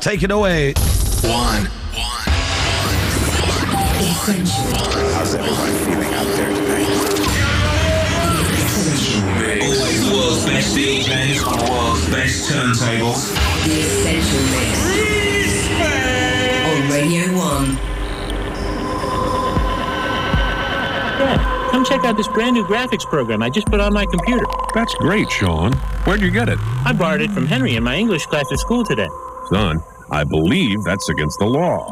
Take it away. One. How's everybody feeling out there tonight? Always the world's best DJs on the world's best turntables. The Essential Mix. On Radio 1. Yeah, come check out this brand new graphics program I just put on my computer. That's great, Sean. Where'd you get it? I borrowed it from Henry in my English class at school today. Son, I believe that's against the law.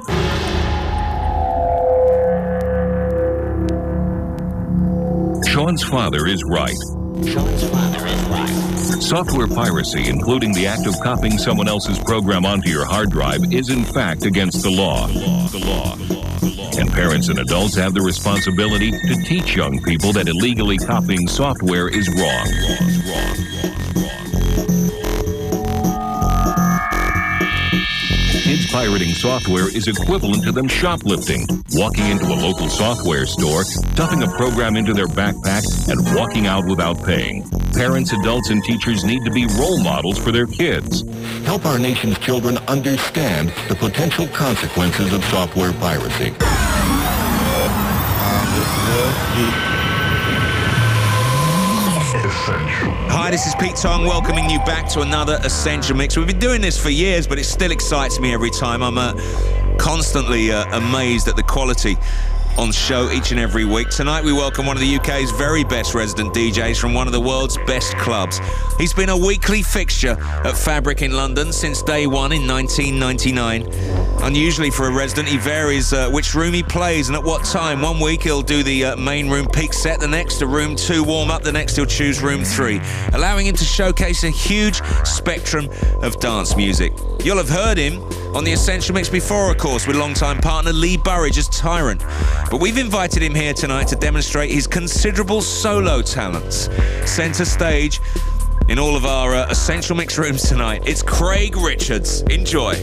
Sean's father is right. Sean's father is right. Software piracy, including the act of copying someone else's program onto your hard drive, is in fact against the law. The law. The law. The law. And parents and adults have the responsibility to teach young people that illegally copying software is wrong. Pirating software is equivalent to them shoplifting, walking into a local software store, stuffing a program into their backpack, and walking out without paying. Parents, adults, and teachers need to be role models for their kids. Help our nation's children understand the potential consequences of software piracy. Hi, this is Pete Tong welcoming you back to another Essential Mix. We've been doing this for years, but it still excites me every time. I'm uh, constantly uh, amazed at the quality on show each and every week. Tonight we welcome one of the UK's very best resident DJs from one of the world's best clubs. He's been a weekly fixture at Fabric in London since day one in 1999. Unusually for a resident, he varies uh, which room he plays and at what time. One week he'll do the uh, main room peak set, the next a room two warm up, the next he'll choose room three, allowing him to showcase a huge spectrum of dance music. You'll have heard him on the Essential Mix before, of course, with longtime partner Lee Burridge as Tyrant. But we've invited him here tonight to demonstrate his considerable solo talents. Centre stage in all of our uh, Essential Mix rooms tonight, it's Craig Richards. Enjoy.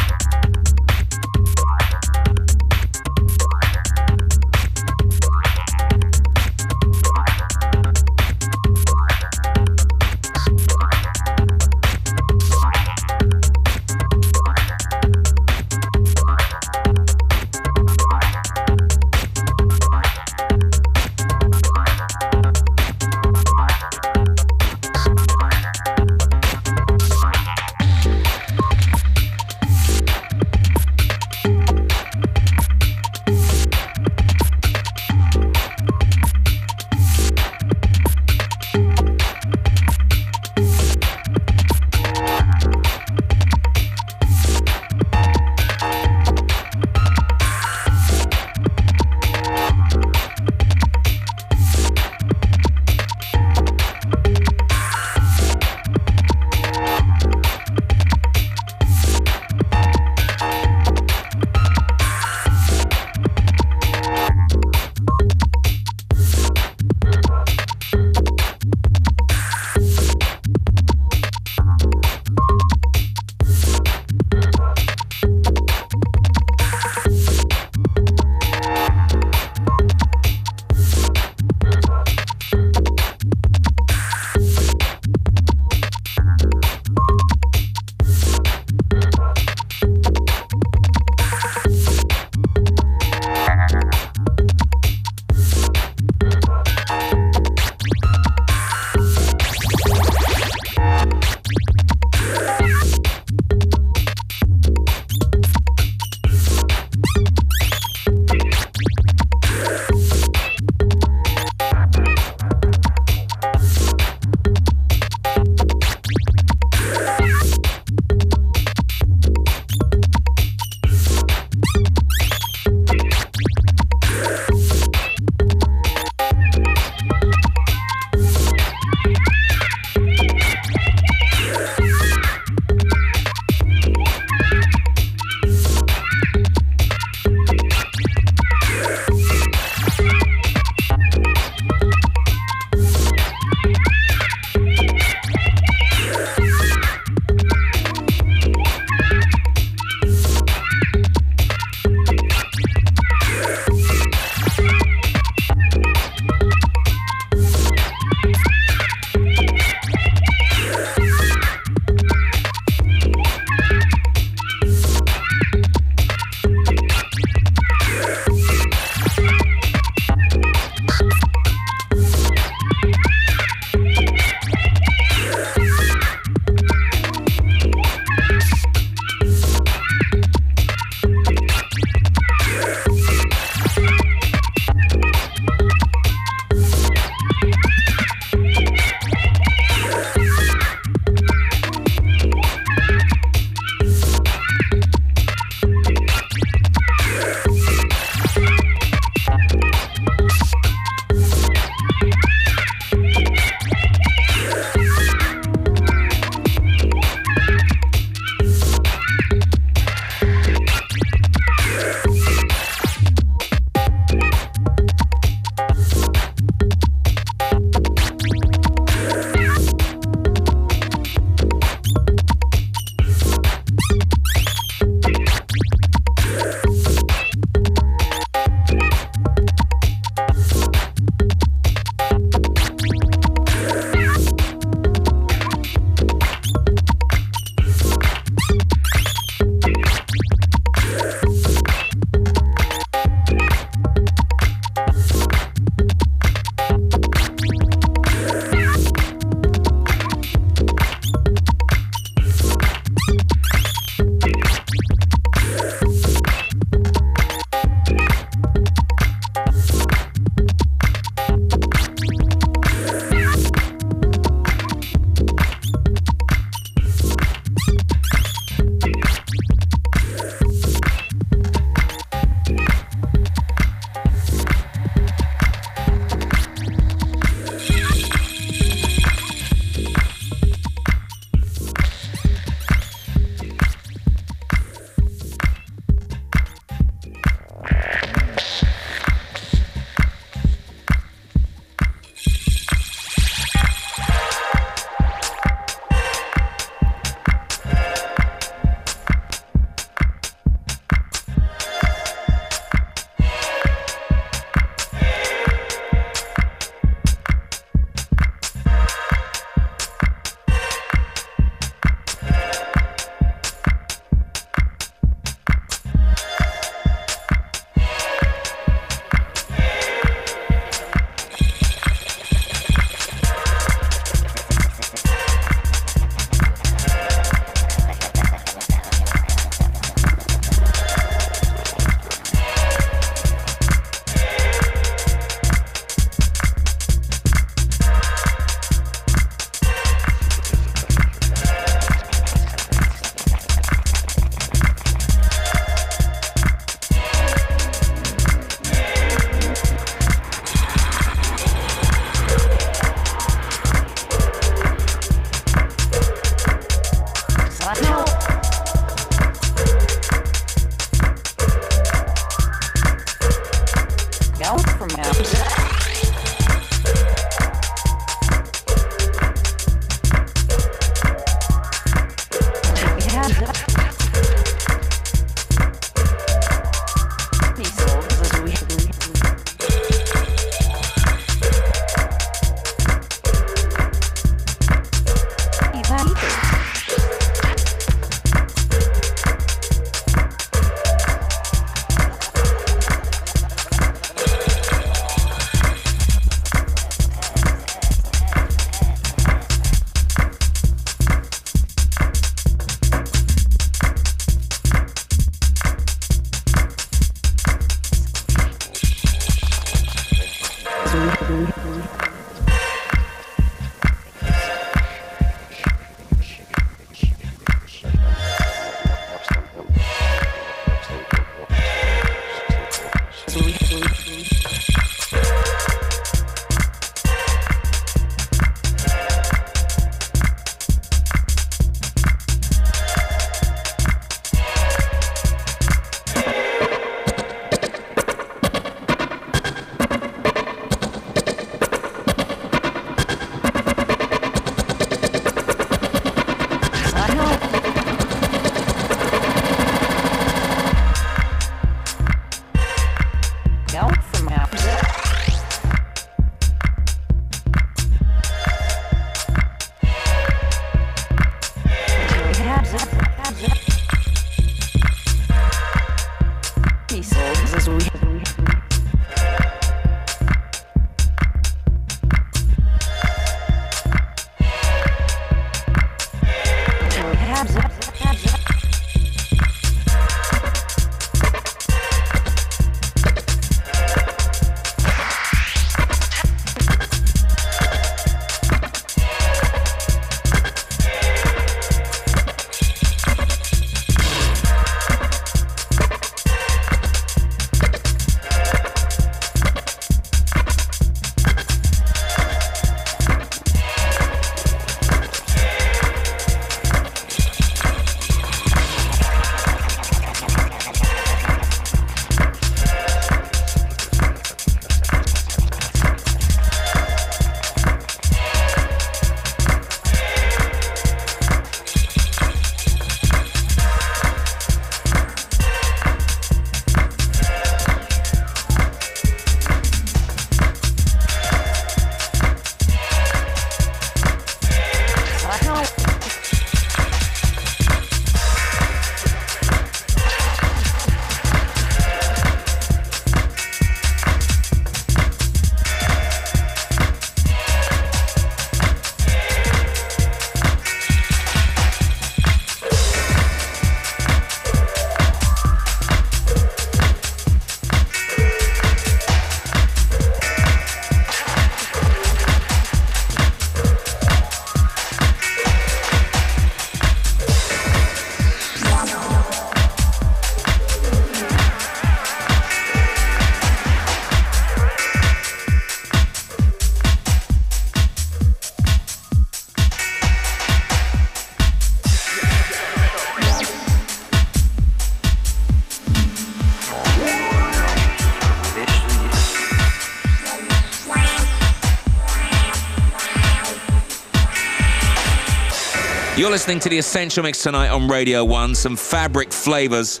You're listening to the Essential Mix tonight on Radio 1. Some fabric flavors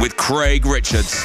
with Craig Richards.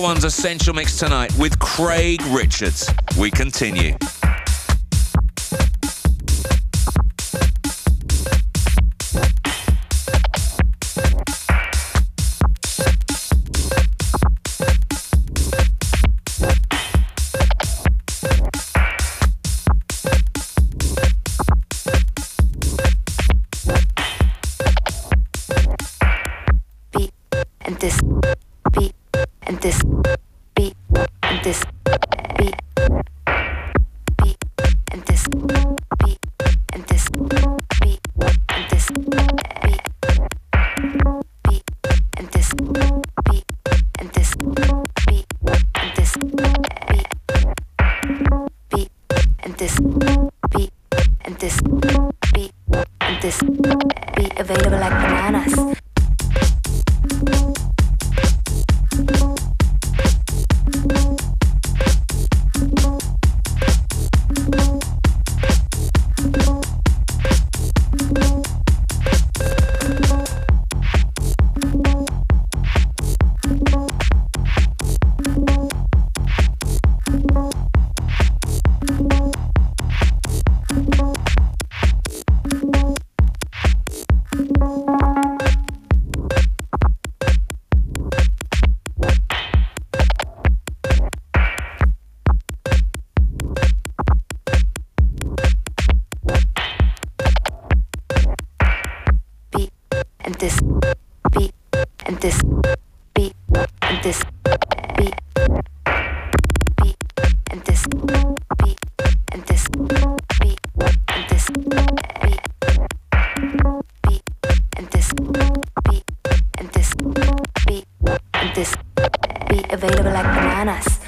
One's Essential Mix tonight with Craig Richards. We continue. this be available like bananas.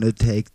Gonna take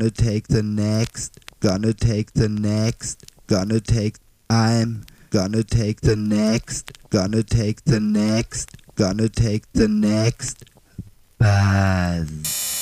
gonna take the next, gonna take the next, gonna take, I'm gonna take the next, gonna take the next, gonna take the next buzz.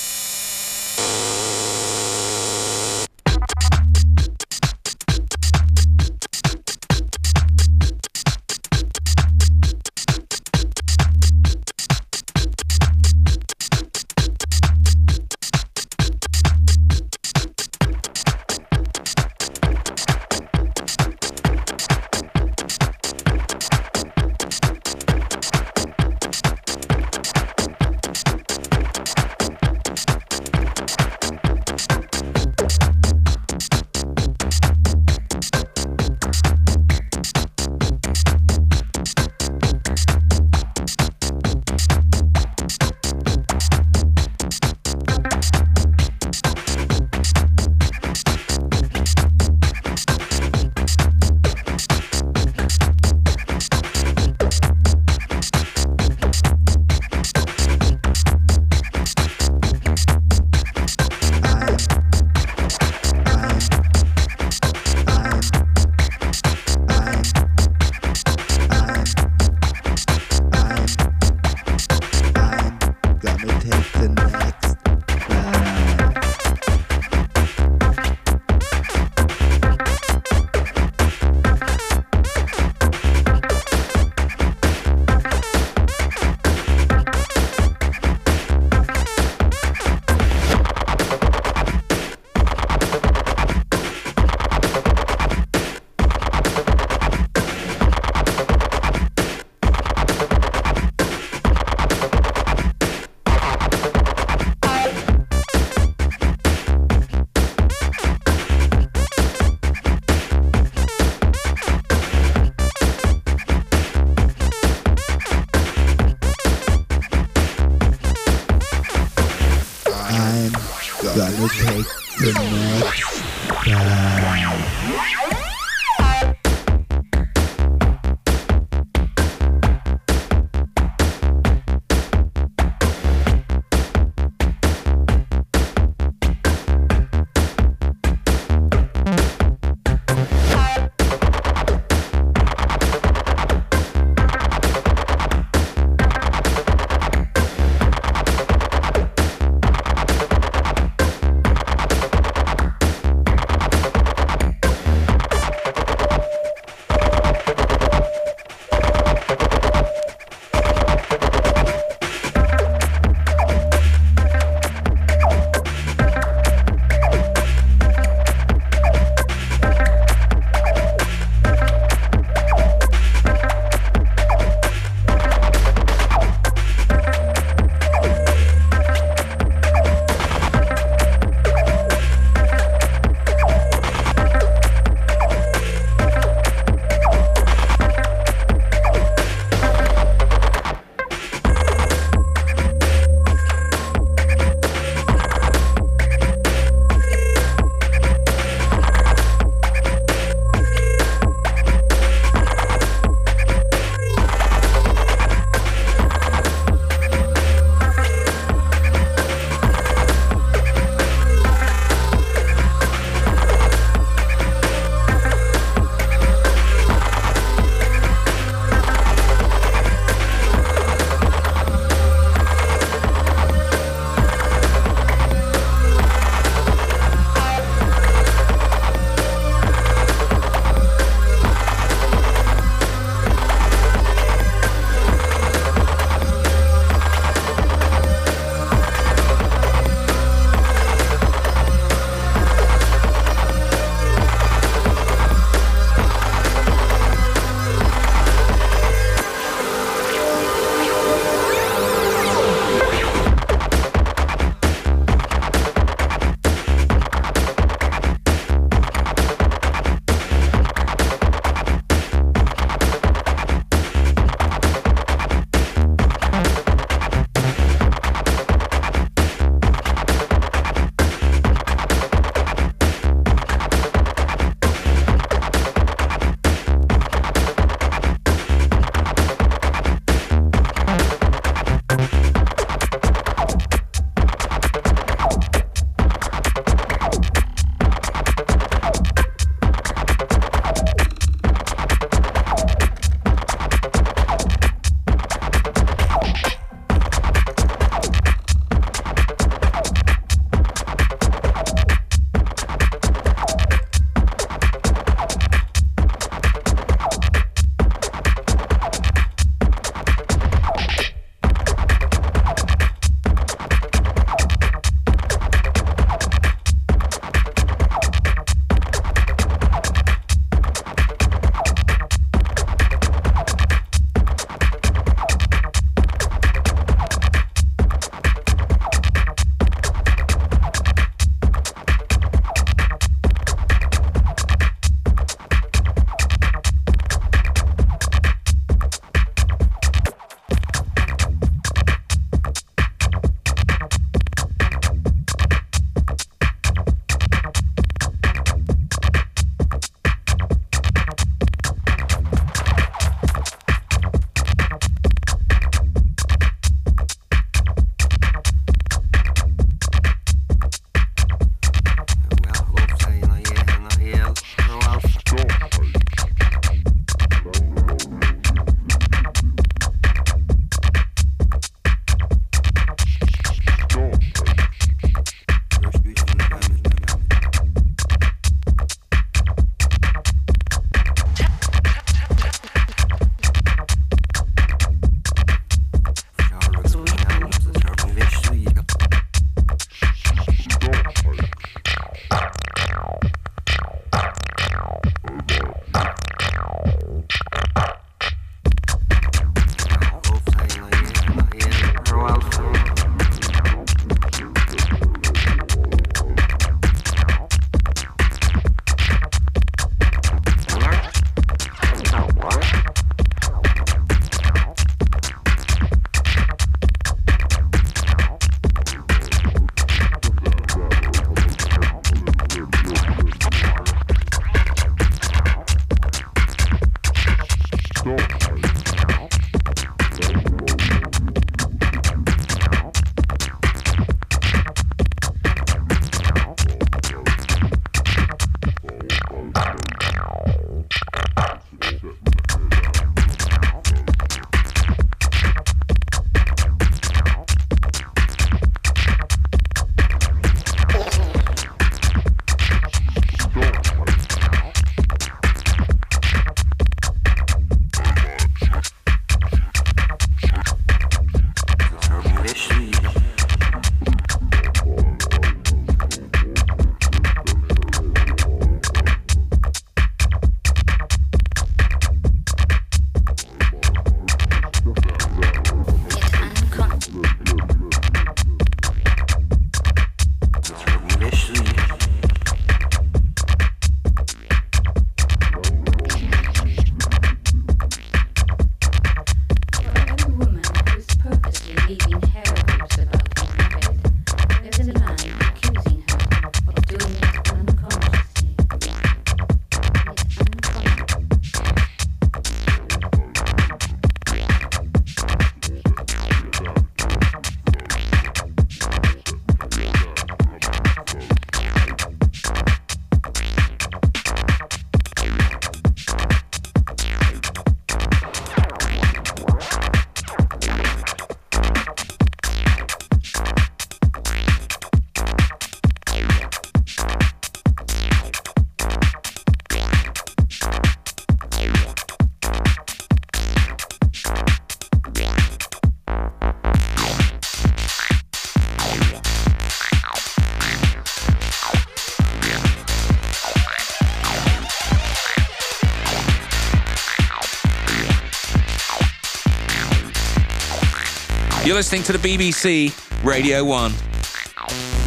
Listening to the BBC Radio 1.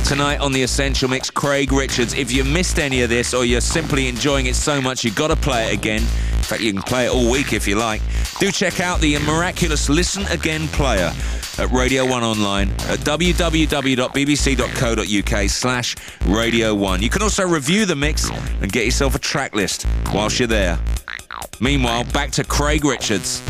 Tonight on the Essential Mix, Craig Richards. If you missed any of this or you're simply enjoying it so much you've got to play it again, in fact, you can play it all week if you like, do check out the miraculous Listen Again player at Radio 1 online at www.bbc.co.uk slash Radio 1. You can also review the mix and get yourself a track list whilst you're there. Meanwhile, back to Craig Richards.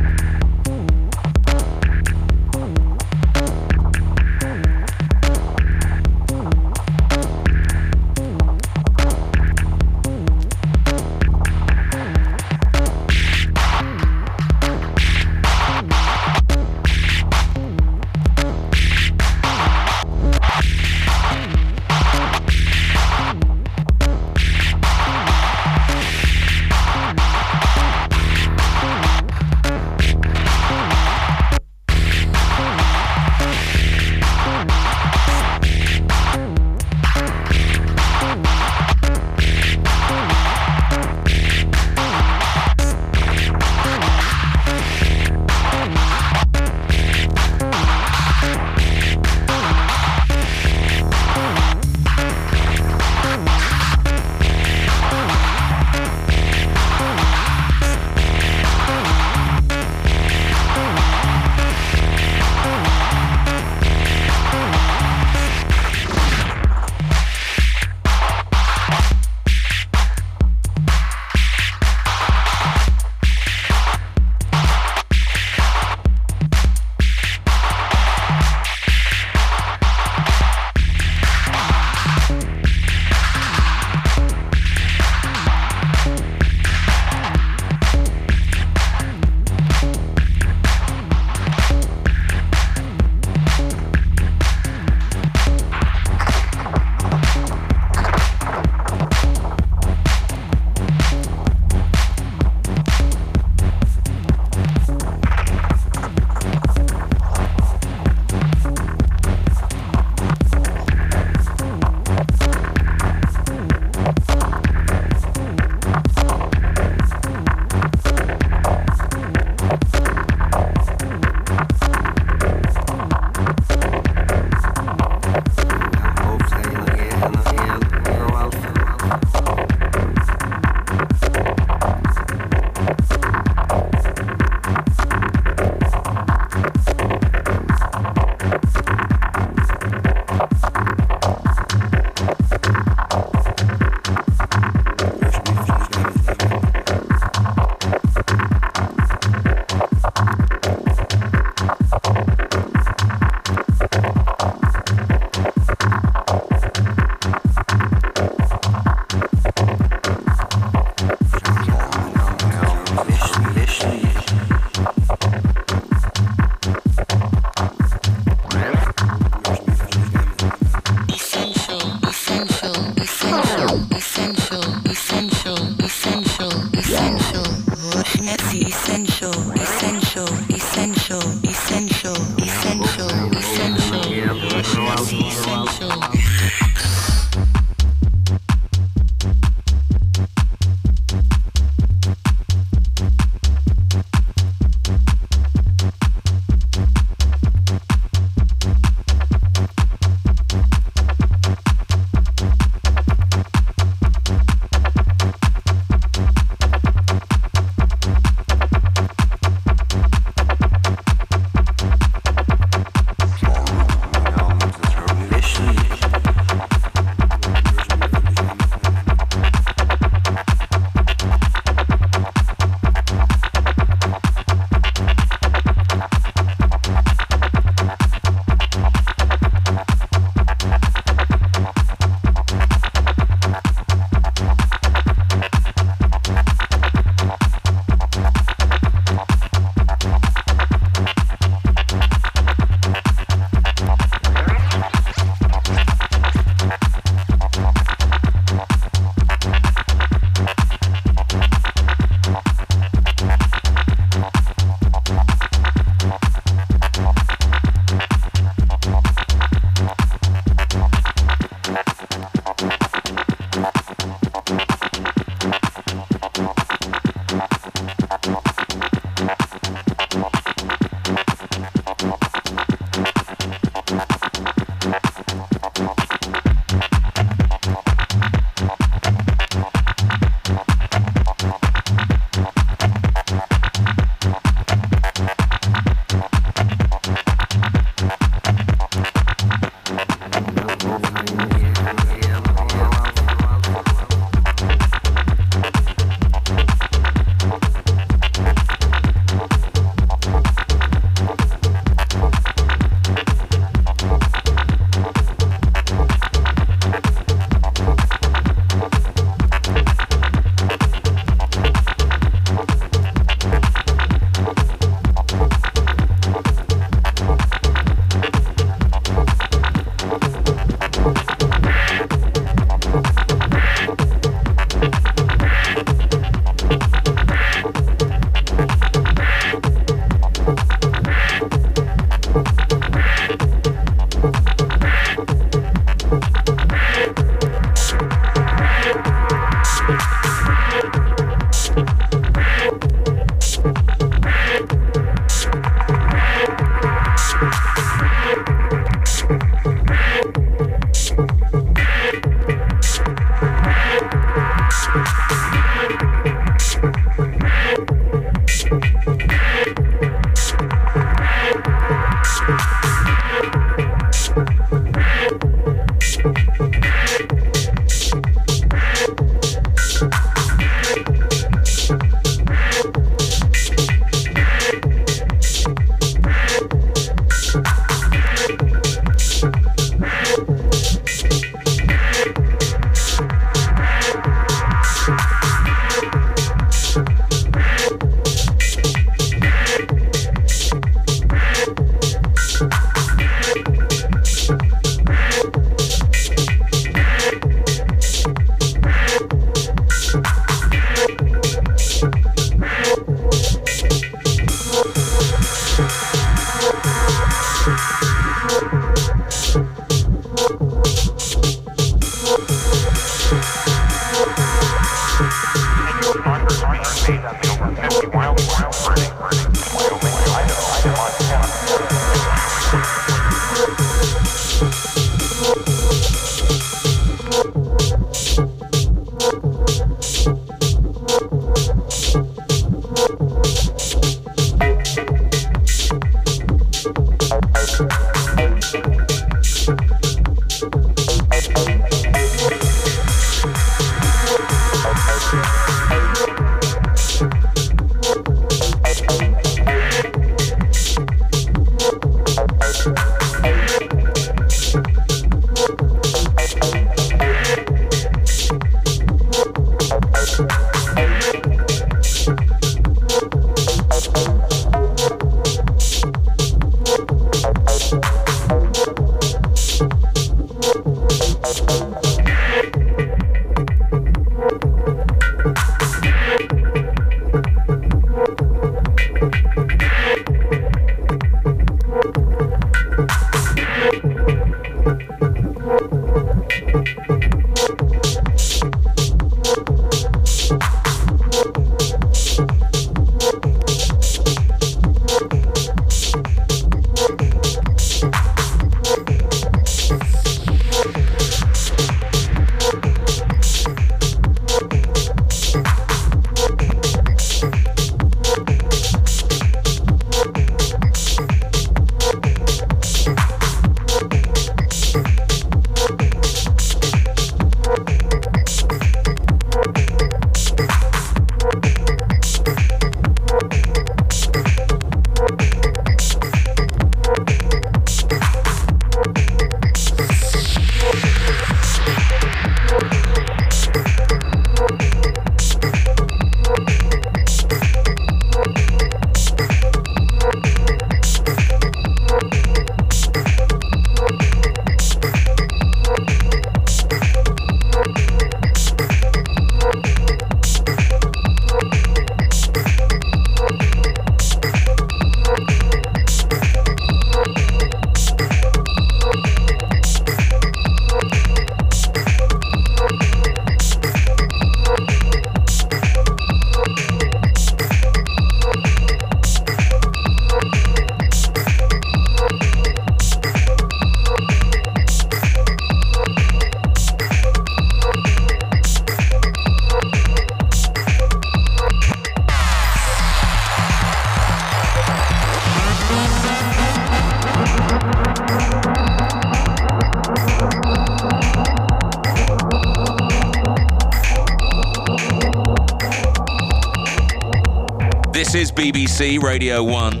BBC Radio 1.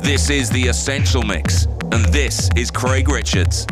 This is The Essential Mix. And this is Craig Richards.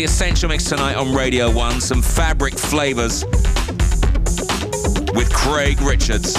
The Essential Mix tonight on Radio 1. Some fabric flavors with Craig Richards.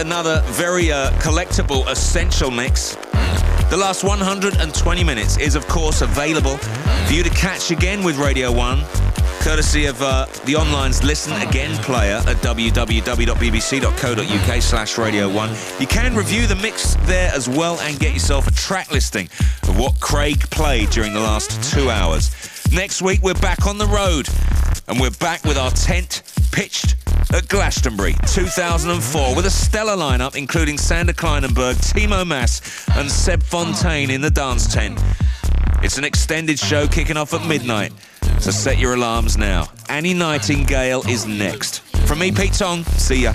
Another very uh, collectible essential mix. The last 120 minutes is, of course, available for you to catch again with Radio 1, courtesy of uh, the online's Listen Again player at www.bbc.co.uk slash Radio 1. You can review the mix there as well and get yourself a track listing of what Craig played during the last two hours. Next week, we're back on the road, and we're back with our tent pitched at Glastonbury 2004 with a stellar lineup including Sander Kleinenberg, Timo Maas and Seb Fontaine in the dance tent. It's an extended show kicking off at midnight, so set your alarms now. Annie Nightingale is next. From me, Pete Tong, see ya.